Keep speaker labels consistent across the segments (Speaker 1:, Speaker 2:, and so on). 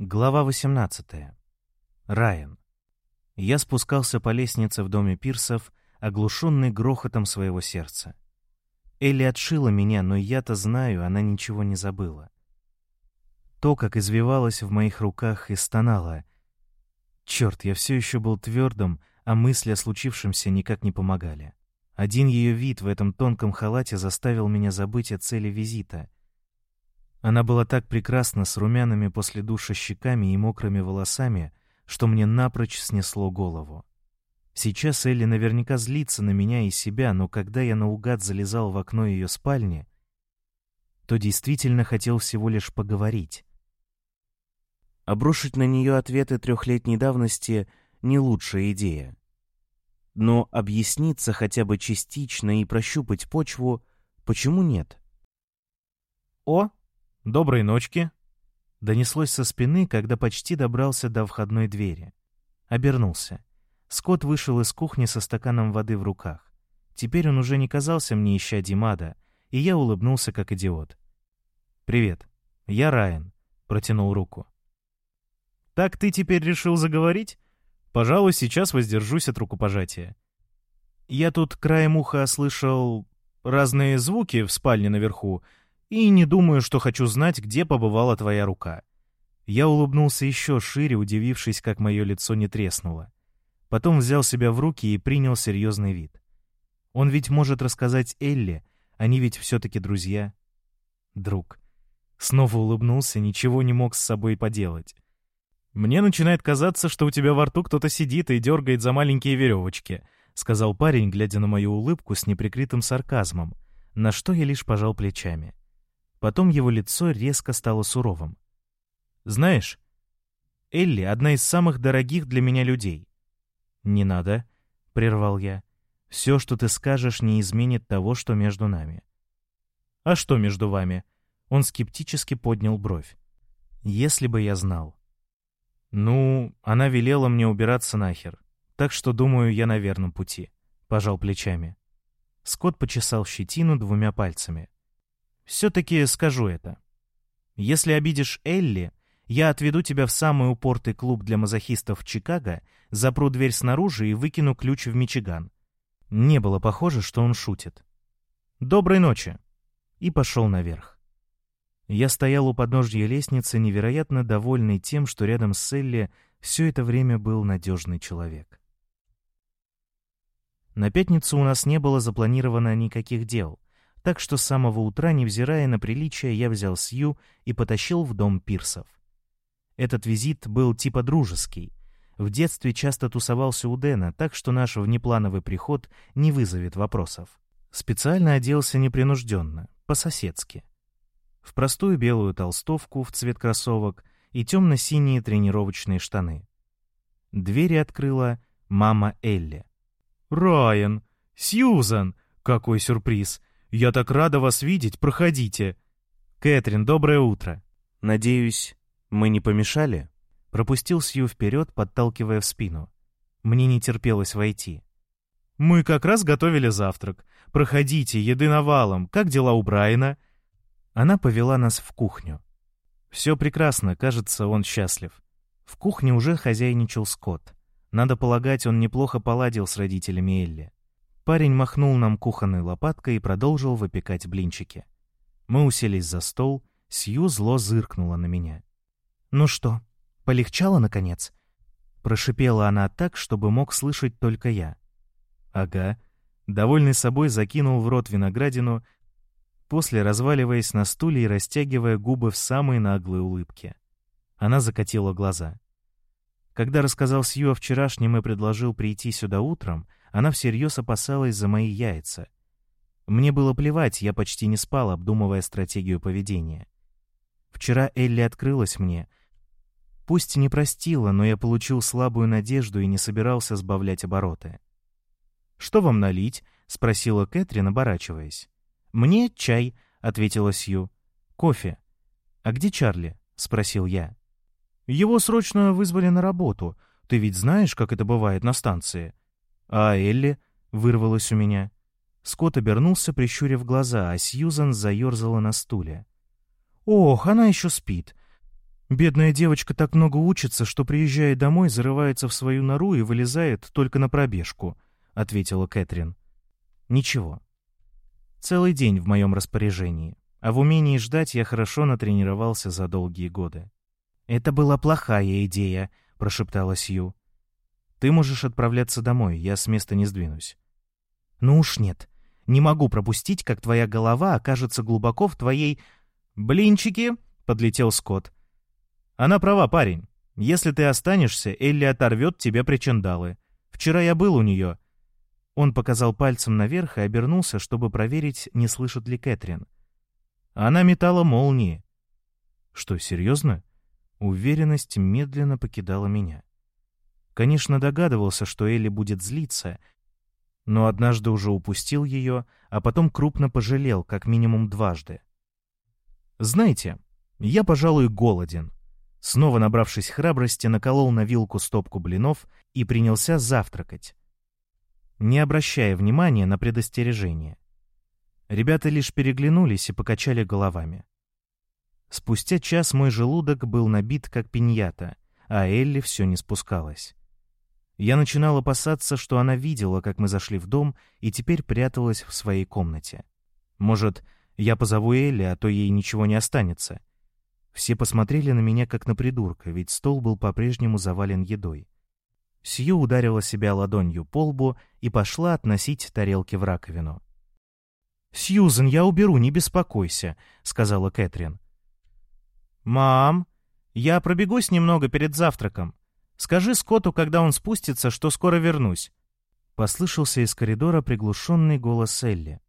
Speaker 1: Глава 18. Райан. Я спускался по лестнице в доме Пирсов, оглушенный грохотом своего сердца. Элли отшила меня, но я-то знаю, она ничего не забыла. То, как извивалась в моих руках и стонала. Черт, я все еще был твердым, а мысли о случившемся никак не помогали. Один ее вид в этом тонком халате заставил меня забыть о цели визита — она была так прекрасна с румяными после душа щеками и мокрыми волосами, что мне напрочь снесло голову. Сейчас Элли наверняка злится на меня и себя, но когда я наугад залезал в окно ее спальни, то действительно хотел всего лишь поговорить. Обрушить на нее ответы трехлетней давности — не лучшая идея. Но объясниться хотя бы частично и прощупать почву — почему нет? «О!» «Доброй ночки!» Донеслось со спины, когда почти добрался до входной двери. Обернулся. Скотт вышел из кухни со стаканом воды в руках. Теперь он уже не казался мне ища Димада, и я улыбнулся как идиот. «Привет, я Райан», — протянул руку. «Так ты теперь решил заговорить? Пожалуй, сейчас воздержусь от рукопожатия. Я тут краем уха слышал разные звуки в спальне наверху, и не думаю, что хочу знать, где побывала твоя рука». Я улыбнулся еще шире, удивившись, как мое лицо не треснуло. Потом взял себя в руки и принял серьезный вид. Он ведь может рассказать Элли, они ведь все-таки друзья. Друг. Снова улыбнулся, ничего не мог с собой поделать. «Мне начинает казаться, что у тебя во рту кто-то сидит и дергает за маленькие веревочки», — сказал парень, глядя на мою улыбку с неприкрытым сарказмом, на что я лишь пожал плечами. Потом его лицо резко стало суровым. «Знаешь, Элли — одна из самых дорогих для меня людей». «Не надо», — прервал я. «Все, что ты скажешь, не изменит того, что между нами». «А что между вами?» Он скептически поднял бровь. «Если бы я знал». «Ну, она велела мне убираться нахер, так что, думаю, я на верном пути», — пожал плечами. Скотт почесал щетину двумя пальцами. Все-таки скажу это. Если обидишь Элли, я отведу тебя в самый упортый клуб для мазохистов Чикаго, запру дверь снаружи и выкину ключ в Мичиган. Не было похоже, что он шутит. «Доброй ночи!» И пошел наверх. Я стоял у подножья лестницы, невероятно довольный тем, что рядом с Элли все это время был надежный человек. На пятницу у нас не было запланировано никаких дел — так что с самого утра, невзирая на приличие, я взял Сью и потащил в дом пирсов. Этот визит был типа дружеский. В детстве часто тусовался у Дэна, так что наш внеплановый приход не вызовет вопросов. Специально оделся непринужденно, по-соседски. В простую белую толстовку в цвет кроссовок и темно-синие тренировочные штаны. Двери открыла мама Элли. «Райан! Сьюзан! Какой сюрприз! «Я так рада вас видеть, проходите!» «Кэтрин, доброе утро!» «Надеюсь, мы не помешали?» Пропустил Сью вперед, подталкивая в спину. Мне не терпелось войти. «Мы как раз готовили завтрак. Проходите, еды навалом. Как дела у Брайана?» Она повела нас в кухню. Все прекрасно, кажется, он счастлив. В кухне уже хозяйничал Скотт. Надо полагать, он неплохо поладил с родителями Элли. Парень махнул нам кухонной лопаткой и продолжил выпекать блинчики. Мы уселись за стол, Сью зло зыркнула на меня. «Ну что, полегчало, наконец?» Прошипела она так, чтобы мог слышать только я. «Ага». Довольный собой закинул в рот виноградину, после разваливаясь на стуле и растягивая губы в самой наглой улыбке. Она закатила глаза. Когда рассказал Сью о вчерашнем и предложил прийти сюда утром, она всерьез опасалась за мои яйца. Мне было плевать, я почти не спал, обдумывая стратегию поведения. Вчера Элли открылась мне. Пусть не простила, но я получил слабую надежду и не собирался сбавлять обороты. «Что вам налить?» — спросила Кэтрин, оборачиваясь. «Мне чай», — ответила Сью. «Кофе». «А где Чарли?» — спросил я. «Его срочно вызвали на работу. Ты ведь знаешь, как это бывает на станции?» «А Элли?» — вырвалось у меня. Скотт обернулся, прищурив глаза, а Сьюзан заерзала на стуле. «Ох, она еще спит. «Бедная девочка так много учится, что, приезжая домой, зарывается в свою нору и вылезает только на пробежку», — ответила Кэтрин. «Ничего. Целый день в моем распоряжении, а в умении ждать я хорошо натренировался за долгие годы». «Это была плохая идея», — прошептала Сью. «Ты можешь отправляться домой, я с места не сдвинусь». «Ну уж нет. Не могу пропустить, как твоя голова окажется глубоко в твоей...» «Блинчики!» — подлетел Скотт. Она права, парень. Если ты останешься, Элли оторвет тебе причиндалы. Вчера я был у нее. Он показал пальцем наверх и обернулся, чтобы проверить, не слышит ли Кэтрин. Она метала молнии. Что, серьезно? Уверенность медленно покидала меня. Конечно, догадывался, что Элли будет злиться, но однажды уже упустил ее, а потом крупно пожалел, как минимум дважды. Знаете, я, пожалуй, голоден. Снова набравшись храбрости, наколол на вилку стопку блинов и принялся завтракать, не обращая внимания на предостережение. Ребята лишь переглянулись и покачали головами. Спустя час мой желудок был набит, как пиньята, а Элли все не спускалась. Я начинал опасаться, что она видела, как мы зашли в дом, и теперь пряталась в своей комнате. Может, я позову Элли, а то ей ничего не останется. Все посмотрели на меня как на придурка, ведь стол был по-прежнему завален едой. Сью ударила себя ладонью по лбу и пошла относить тарелки в раковину. «Сьюзен, я уберу, не беспокойся», — сказала Кэтрин. «Мам, я пробегусь немного перед завтраком. Скажи Скотту, когда он спустится, что скоро вернусь». Послышался из коридора приглушенный голос Элли.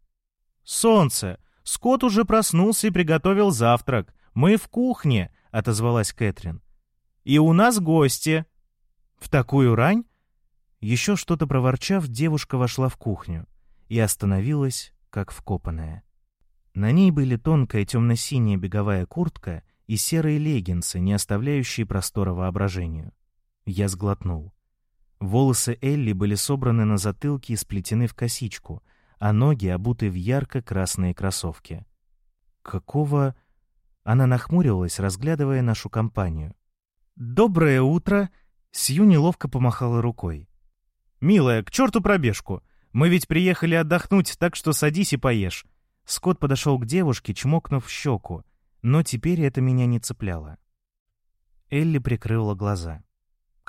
Speaker 1: «Солнце! Скотт уже проснулся и приготовил завтрак. «Мы в кухне», — отозвалась Кэтрин. «И у нас гости». «В такую рань?» Еще что-то проворчав, девушка вошла в кухню и остановилась, как вкопанная. На ней были тонкая темно-синяя беговая куртка и серые леггинсы, не оставляющие простора воображению. Я сглотнул. Волосы Элли были собраны на затылке и сплетены в косичку, а ноги обуты в ярко-красные кроссовки. Какого... Она нахмурилась, разглядывая нашу компанию. «Доброе утро!» Сью неловко помахала рукой. «Милая, к черту пробежку! Мы ведь приехали отдохнуть, так что садись и поешь». Скотт подошел к девушке, чмокнув щеку, но теперь это меня не цепляло. Элли прикрыла глаза,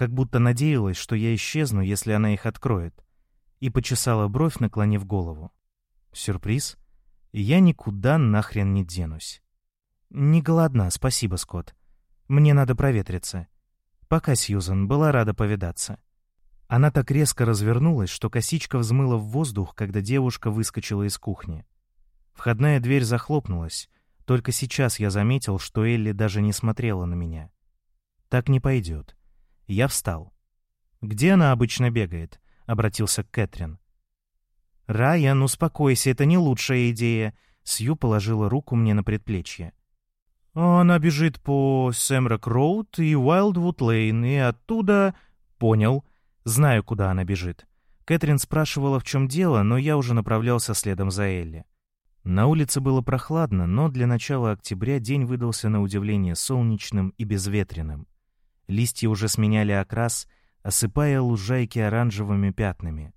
Speaker 1: как будто надеялась, что я исчезну, если она их откроет, и почесала бровь, наклонив голову. Сюрприз? Я никуда нахрен не денусь. «Не голодна, спасибо, Скотт. Мне надо проветриться. Пока, Сьюзан, была рада повидаться». Она так резко развернулась, что косичка взмыла в воздух, когда девушка выскочила из кухни. Входная дверь захлопнулась. Только сейчас я заметил, что Элли даже не смотрела на меня. Так не пойдет. Я встал. «Где она обычно бегает?» — обратился к Кэтрин. «Райан, успокойся, это не лучшая идея». Сью положила руку мне на предплечье. Она бежит по Сэмрок-Роуд и Уайлдвуд-Лейн, и оттуда... Понял. Знаю, куда она бежит. Кэтрин спрашивала, в чем дело, но я уже направлялся следом за Элли. На улице было прохладно, но для начала октября день выдался на удивление солнечным и безветренным. Листья уже сменяли окрас, осыпая лужайки оранжевыми пятнами.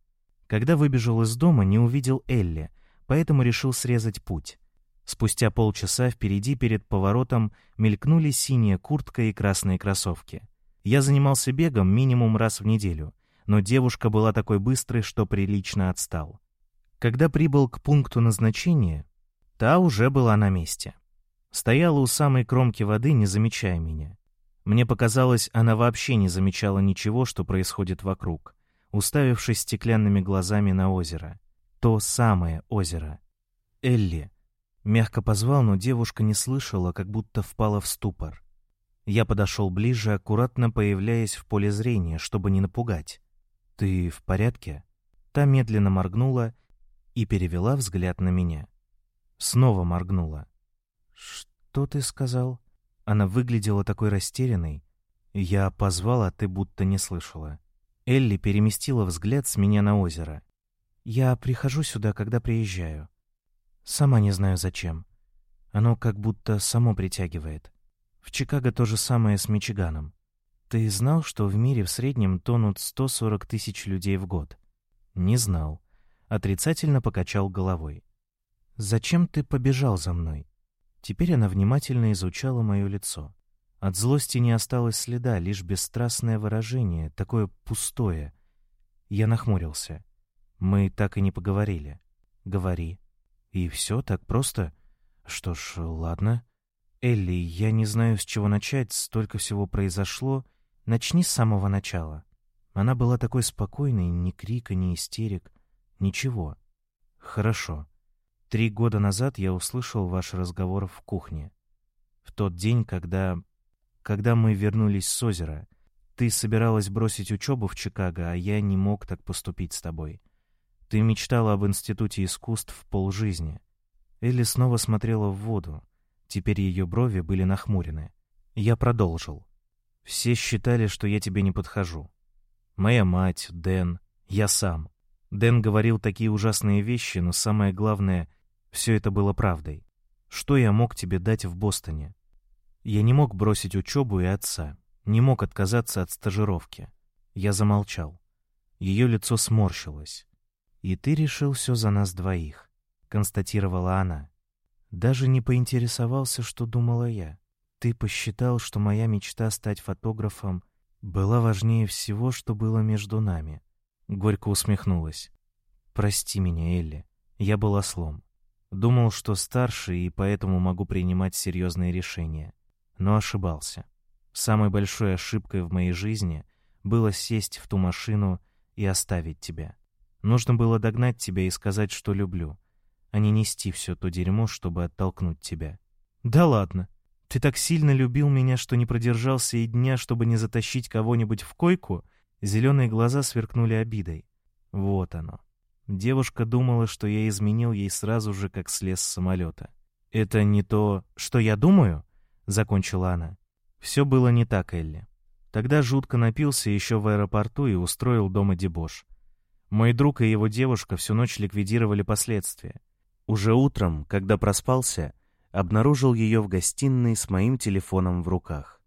Speaker 1: Когда выбежал из дома, не увидел Элли, поэтому решил срезать путь. Спустя полчаса впереди перед поворотом мелькнули синяя куртка и красные кроссовки. Я занимался бегом минимум раз в неделю, но девушка была такой быстрой, что прилично отстал. Когда прибыл к пункту назначения, та уже была на месте. Стояла у самой кромки воды, не замечая меня. Мне показалось, она вообще не замечала ничего, что происходит вокруг, уставившись стеклянными глазами на озеро. То самое озеро. Элли, Мягко позвал, но девушка не слышала, как будто впала в ступор. Я подошел ближе, аккуратно появляясь в поле зрения, чтобы не напугать. «Ты в порядке?» Та медленно моргнула и перевела взгляд на меня. Снова моргнула. «Что ты сказал?» Она выглядела такой растерянной. Я позвал, а ты будто не слышала. Элли переместила взгляд с меня на озеро. «Я прихожу сюда, когда приезжаю. Сама не знаю зачем. Оно как будто само притягивает. В Чикаго то же самое с Мичиганом. Ты знал, что в мире в среднем тонут 140 тысяч людей в год? Не знал. Отрицательно покачал головой. Зачем ты побежал за мной? Теперь она внимательно изучала мое лицо. От злости не осталось следа, лишь бесстрастное выражение, такое пустое. Я нахмурился. Мы так и не поговорили. Говори. И все так просто? Что ж, ладно. Элли, я не знаю, с чего начать, столько всего произошло. Начни с самого начала. Она была такой спокойной, ни крика, ни истерик, ничего. Хорошо. Три года назад я услышал ваш разговор в кухне. В тот день, когда... Когда мы вернулись с озера. Ты собиралась бросить учебу в Чикаго, а я не мог так поступить с тобой. Ты мечтала об институте искусств полжизни. Элли снова смотрела в воду. Теперь ее брови были нахмурены. Я продолжил. Все считали, что я тебе не подхожу. Моя мать, Дэн, я сам. Дэн говорил такие ужасные вещи, но самое главное, все это было правдой. Что я мог тебе дать в Бостоне? Я не мог бросить учебу и отца, не мог отказаться от стажировки. Я замолчал. Ее лицо сморщилось. «И ты решил все за нас двоих», — констатировала она. Даже не поинтересовался, что думала я. Ты посчитал, что моя мечта стать фотографом была важнее всего, что было между нами. Горько усмехнулась. Прости меня, Элли. Я был ослом. Думал, что старше и поэтому могу принимать серьезные решения. Но ошибался. Самой большой ошибкой в моей жизни было сесть в ту машину и оставить тебя. Нужно было догнать тебя и сказать, что люблю, а не нести все то дерьмо, чтобы оттолкнуть тебя. Да ладно. Ты так сильно любил меня, что не продержался и дня, чтобы не затащить кого-нибудь в койку? Зеленые глаза сверкнули обидой. Вот оно. Девушка думала, что я изменил ей сразу же, как слез с самолета. «Это не то, что я думаю?» — закончила она. Все было не так, Элли. Тогда жутко напился еще в аэропорту и устроил дома дебош. Мой друг и его девушка всю ночь ликвидировали последствия. Уже утром, когда проспался, обнаружил ее в гостиной с моим телефоном в руках.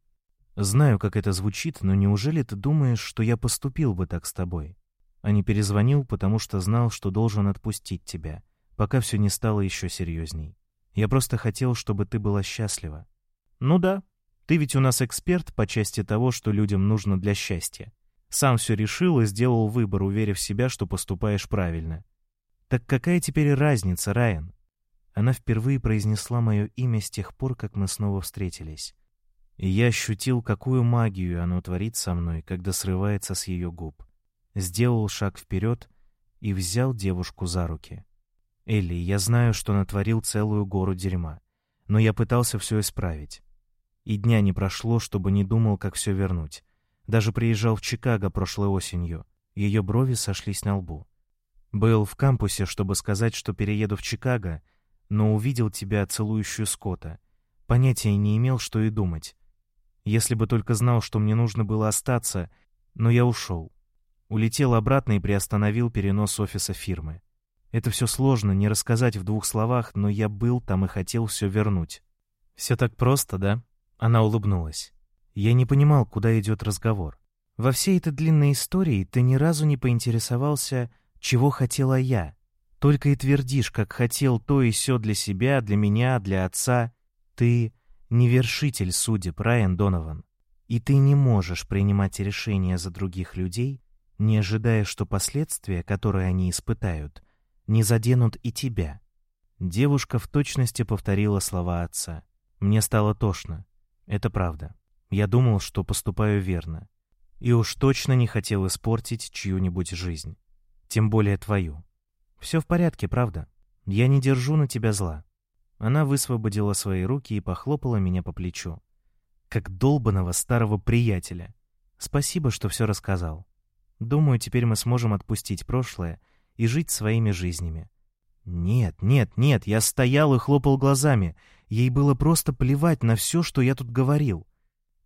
Speaker 1: Знаю, как это звучит, но неужели ты думаешь, что я поступил бы так с тобой? А не перезвонил, потому что знал, что должен отпустить тебя, пока все не стало еще серьезней. Я просто хотел, чтобы ты была счастлива. Ну да, ты ведь у нас эксперт по части того, что людям нужно для счастья. Сам все решил и сделал выбор, уверив себя, что поступаешь правильно. Так какая теперь разница, Райан? Она впервые произнесла мое имя с тех пор, как мы снова встретились. И я ощутил, какую магию оно творит со мной, когда срывается с ее губ. Сделал шаг вперед и взял девушку за руки. «Элли, я знаю, что натворил целую гору дерьма, но я пытался все исправить. И дня не прошло, чтобы не думал, как все вернуть. Даже приезжал в Чикаго прошлой осенью. Ее брови сошлись на лбу. Был в кампусе, чтобы сказать, что перееду в Чикаго, но увидел тебя, целующую Скотта. Понятия не имел, что и думать. Если бы только знал, что мне нужно было остаться, но я ушел. Улетел обратно и приостановил перенос офиса фирмы. Это все сложно, не рассказать в двух словах, но я был там и хотел все вернуть. Все так просто, да? Она улыбнулась. Я не понимал, куда идет разговор. Во всей этой длинной истории ты ни разу не поинтересовался, чего хотела я. Только и твердишь, как хотел то и сё для себя, для меня, для отца. Ты не вершитель судеб, Райан Донован. И ты не можешь принимать решения за других людей, не ожидая, что последствия, которые они испытают, не заденут и тебя. Девушка в точности повторила слова отца. Мне стало тошно. Это правда. Я думал, что поступаю верно. И уж точно не хотел испортить чью-нибудь жизнь. Тем более твою. Все в порядке, правда? Я не держу на тебя зла. Она высвободила свои руки и похлопала меня по плечу. Как долбаного старого приятеля. Спасибо, что все рассказал. Думаю, теперь мы сможем отпустить прошлое и жить своими жизнями. Нет, нет, нет, я стоял и хлопал глазами. Ей было просто плевать на все, что я тут говорил.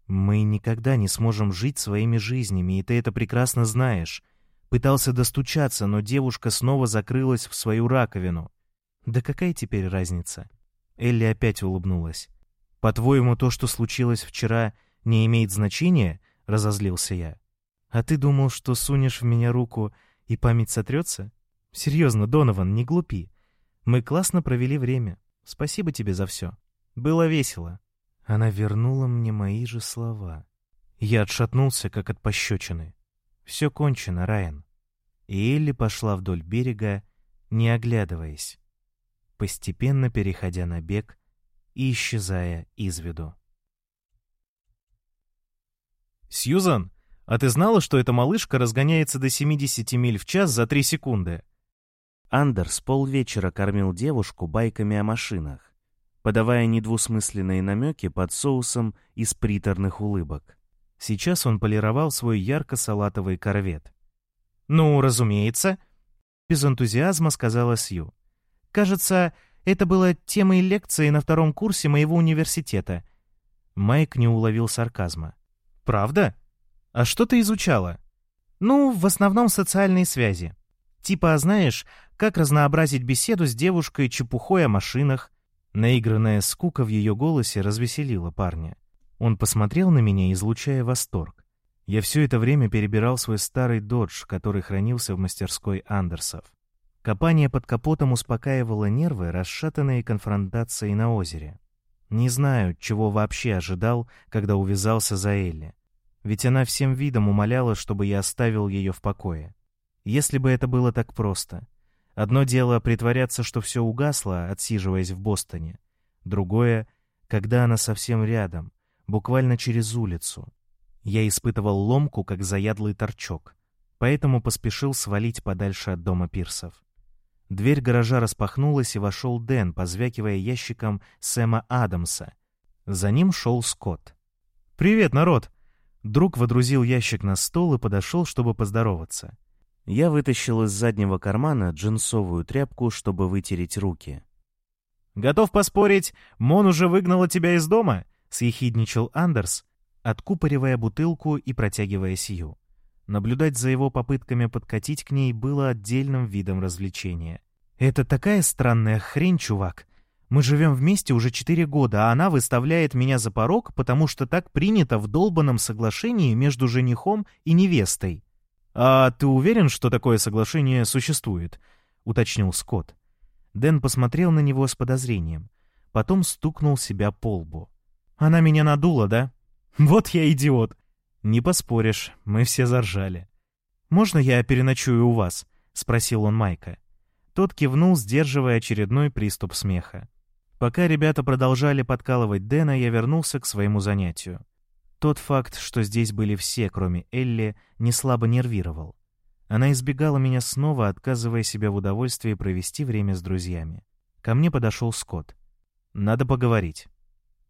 Speaker 1: Мы никогда не сможем жить своими жизнями, и ты это прекрасно знаешь. Пытался достучаться, но девушка снова закрылась в свою раковину. Да какая теперь разница? Элли опять улыбнулась. «По-твоему, то, что случилось вчера, не имеет значения?» — разозлился я. «А ты думал, что сунешь в меня руку, и память сотрется? Серьезно, Донован, не глупи. Мы классно провели время. Спасибо тебе за все. Было весело». Она вернула мне мои же слова. Я отшатнулся, как от пощечины. Все кончено, Райан. И Элли пошла вдоль берега, не оглядываясь, постепенно переходя на бег и исчезая из виду. «Сьюзан, а ты знала, что эта малышка разгоняется до 70 миль в час за 3 секунды?» Андерс полвечера кормил девушку байками о машинах, подавая недвусмысленные намеки под соусом из приторных улыбок. Сейчас он полировал свой ярко-салатовый корвет. «Ну, разумеется», — без энтузиазма сказала Сью. «Кажется, это было темой лекции на втором курсе моего университета». Майк не уловил сарказма. «Правда? А что ты изучала?» «Ну, в основном социальные связи. Типа, знаешь, как разнообразить беседу с девушкой чепухой о машинах». Наигранная скука в ее голосе развеселила парня. Он посмотрел на меня, излучая восторг. Я все это время перебирал свой старый додж, который хранился в мастерской Андерсов. Копание под капотом успокаивало нервы, расшатанные конфронтацией на озере. Не знаю, чего вообще ожидал, когда увязался за Элли. Ведь она всем видом умоляла, чтобы я оставил ее в покое. Если бы это было так просто. Одно дело притворяться, что все угасло, отсиживаясь в Бостоне. Другое — когда она совсем рядом, буквально через улицу. Я испытывал ломку, как заядлый торчок, поэтому поспешил свалить подальше от дома пирсов. Дверь гаража распахнулась, и вошел Дэн, позвякивая ящиком Сэма Адамса. За ним шел Скотт. «Привет, народ!» Друг водрузил ящик на стол и подошел, чтобы поздороваться. Я вытащил из заднего кармана джинсовую тряпку, чтобы вытереть руки. «Готов поспорить, Мон уже выгнала тебя из дома?» — съехидничал Андерс, откупоривая бутылку и протягивая сию. Наблюдать за его попытками подкатить к ней было отдельным видом развлечения. «Это такая странная хрень, чувак. Мы живем вместе уже четыре года, а она выставляет меня за порог, потому что так принято в долбанном соглашении между женихом и невестой». «А ты уверен, что такое соглашение существует?» — уточнил Скотт. Дэн посмотрел на него с подозрением. Потом стукнул себя по лбу. Она меня надула, да? Вот я идиот. Не поспоришь, мы все заржали. «Можно я переночую у вас?» — спросил он Майка. Тот кивнул, сдерживая очередной приступ смеха. Пока ребята продолжали подкалывать Дэна, я вернулся к своему занятию. Тот факт, что здесь были все, кроме Элли, не слабо нервировал. Она избегала меня снова, отказывая себе в удовольствии провести время с друзьями. Ко мне подошел Скотт. «Надо поговорить».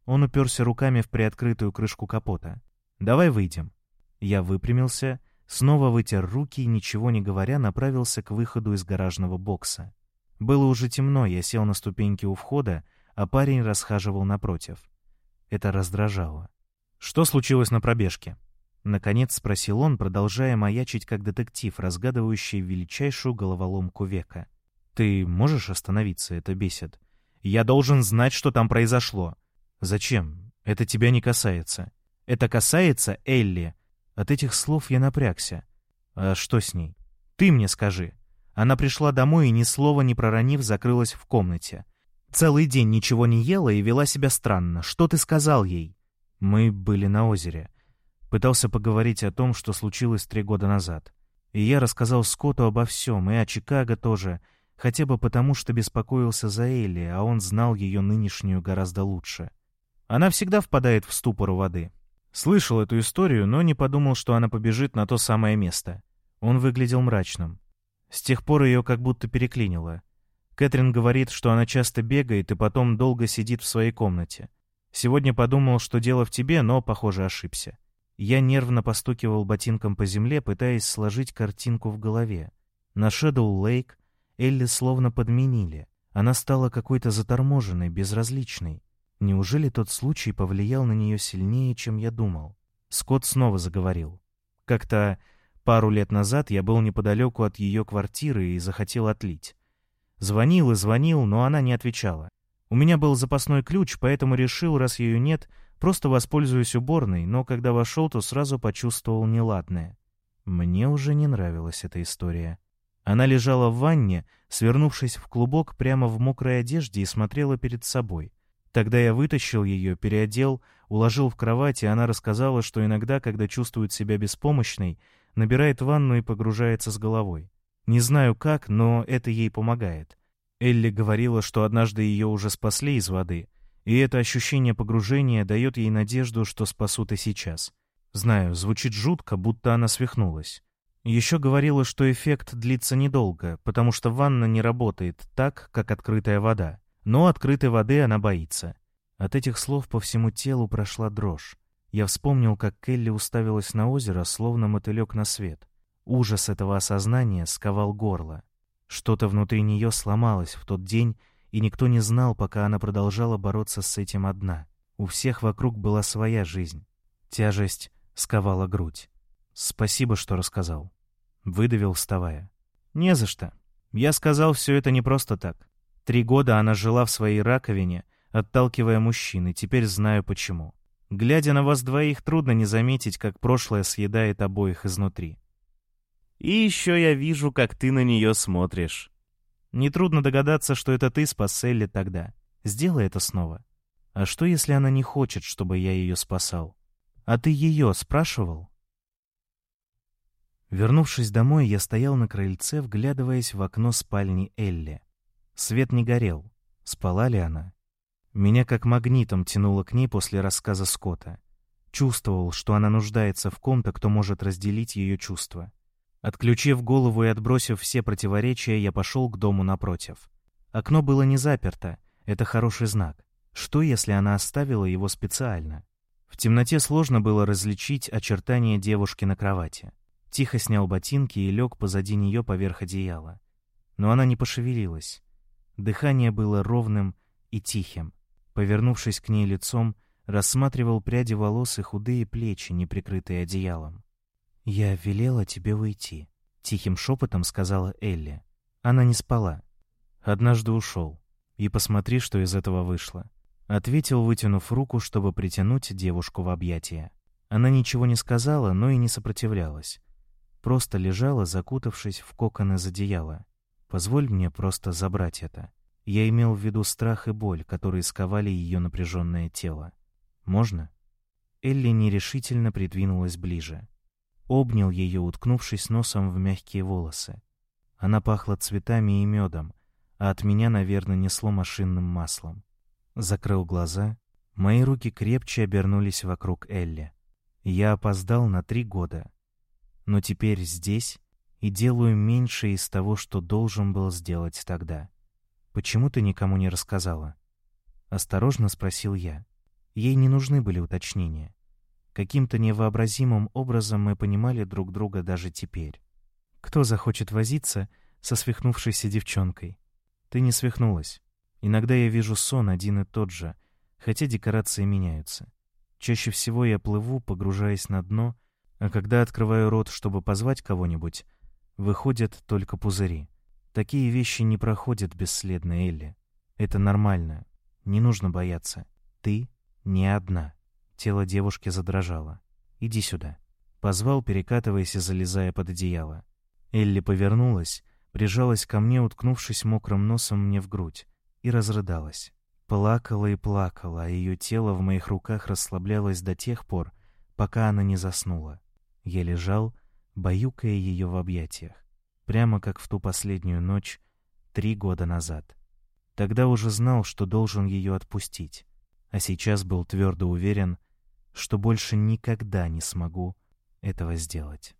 Speaker 1: Он уперся руками в приоткрытую крышку капота. «Давай выйдем». Я выпрямился, снова вытер руки и, ничего не говоря, направился к выходу из гаражного бокса. Было уже темно, я сел на ступеньки у входа, а парень расхаживал напротив. Это раздражало. «Что случилось на пробежке?» Наконец спросил он, продолжая маячить как детектив, разгадывающий величайшую головоломку века. «Ты можешь остановиться, это бесит. Я должен знать, что там произошло. «Зачем? Это тебя не касается. Это касается Элли». От этих слов я напрягся. «А что с ней? Ты мне скажи». Она пришла домой и ни слова не проронив, закрылась в комнате. Целый день ничего не ела и вела себя странно. Что ты сказал ей? Мы были на озере. Пытался поговорить о том, что случилось три года назад. И я рассказал Скотту обо всем, и о Чикаго тоже, хотя бы потому, что беспокоился за Элли, а он знал ее нынешнюю гораздо лучше. Она всегда впадает в ступор у воды. Слышал эту историю, но не подумал, что она побежит на то самое место. Он выглядел мрачным. С тех пор ее как будто переклинило. Кэтрин говорит, что она часто бегает и потом долго сидит в своей комнате. Сегодня подумал, что дело в тебе, но, похоже, ошибся. Я нервно постукивал ботинком по земле, пытаясь сложить картинку в голове. На Шэдоу Лейк Элли словно подменили. Она стала какой-то заторможенной, безразличной. Неужели тот случай повлиял на нее сильнее, чем я думал? Скотт снова заговорил. Как-то пару лет назад я был неподалеку от ее квартиры и захотел отлить. Звонил и звонил, но она не отвечала. У меня был запасной ключ, поэтому решил, раз ее нет, просто воспользуюсь уборной, но когда вошел, то сразу почувствовал неладное. Мне уже не нравилась эта история. Она лежала в ванне, свернувшись в клубок прямо в мокрой одежде и смотрела перед собой. Тогда я вытащил ее, переодел, уложил в кровать, и она рассказала, что иногда, когда чувствует себя беспомощной, набирает ванну и погружается с головой. Не знаю как, но это ей помогает. Элли говорила, что однажды ее уже спасли из воды, и это ощущение погружения дает ей надежду, что спасут и сейчас. Знаю, звучит жутко, будто она свихнулась. Еще говорила, что эффект длится недолго, потому что ванна не работает так, как открытая вода. Но открытой воды она боится. От этих слов по всему телу прошла дрожь. Я вспомнил, как Келли уставилась на озеро, словно мотылек на свет. Ужас этого осознания сковал горло. Что-то внутри нее сломалось в тот день, и никто не знал, пока она продолжала бороться с этим одна. У всех вокруг была своя жизнь. Тяжесть сковала грудь. «Спасибо, что рассказал». Выдавил, вставая. «Не за что. Я сказал все это не просто так. Три года она жила в своей раковине, отталкивая мужчин, и теперь знаю почему. Глядя на вас двоих, трудно не заметить, как прошлое съедает обоих изнутри. И еще я вижу, как ты на нее смотришь. Нетрудно догадаться, что это ты спас Элли тогда. Сделай это снова. А что, если она не хочет, чтобы я ее спасал? А ты ее спрашивал? Вернувшись домой, я стоял на крыльце, вглядываясь в окно спальни Элли. Свет не горел. Спала ли она? Меня как магнитом тянуло к ней после рассказа Скотта. Чувствовал, что она нуждается в ком-то, кто может разделить ее чувства. Отключив голову и отбросив все противоречия, я пошел к дому напротив. Окно было не заперто, это хороший знак. Что, если она оставила его специально? В темноте сложно было различить очертания девушки на кровати. Тихо снял ботинки и лег позади нее поверх одеяла. Но она не пошевелилась. Дыхание было ровным и тихим. Повернувшись к ней лицом, рассматривал пряди волос и худые плечи, не прикрытые одеялом. «Я велела тебе уйти», — тихим шепотом сказала Элли. Она не спала. «Однажды ушел. И посмотри, что из этого вышло», — ответил, вытянув руку, чтобы притянуть девушку в объятия. Она ничего не сказала, но и не сопротивлялась. Просто лежала, закутавшись в кокон из одеяла. «Позволь мне просто забрать это». Я имел в виду страх и боль, которые сковали ее напряженное тело. «Можно?» Элли нерешительно придвинулась ближе обнял ее, уткнувшись носом в мягкие волосы. Она пахла цветами и медом, а от меня, наверное, несло машинным маслом. Закрыл глаза, мои руки крепче обернулись вокруг Элли. Я опоздал на три года, но теперь здесь и делаю меньше из того, что должен был сделать тогда. Почему ты никому не рассказала? Осторожно спросил я. Ей не нужны были уточнения. Каким-то невообразимым образом мы понимали друг друга даже теперь. Кто захочет возиться со свихнувшейся девчонкой? Ты не свихнулась. Иногда я вижу сон один и тот же, хотя декорации меняются. Чаще всего я плыву, погружаясь на дно, а когда открываю рот, чтобы позвать кого-нибудь, выходят только пузыри. Такие вещи не проходят бесследно, Элли. Это нормально. Не нужно бояться. Ты не одна. Тело девушки задрожало. «Иди сюда». Позвал, перекатываясь и залезая под одеяло. Элли повернулась, прижалась ко мне, уткнувшись мокрым носом мне в грудь, и разрыдалась. Плакала и плакала, а ее тело в моих руках расслаблялось до тех пор, пока она не заснула. Я лежал, баюкая ее в объятиях, прямо как в ту последнюю ночь три года назад. Тогда уже знал, что должен ее отпустить, а сейчас был твердо уверен, что больше никогда не смогу этого сделать.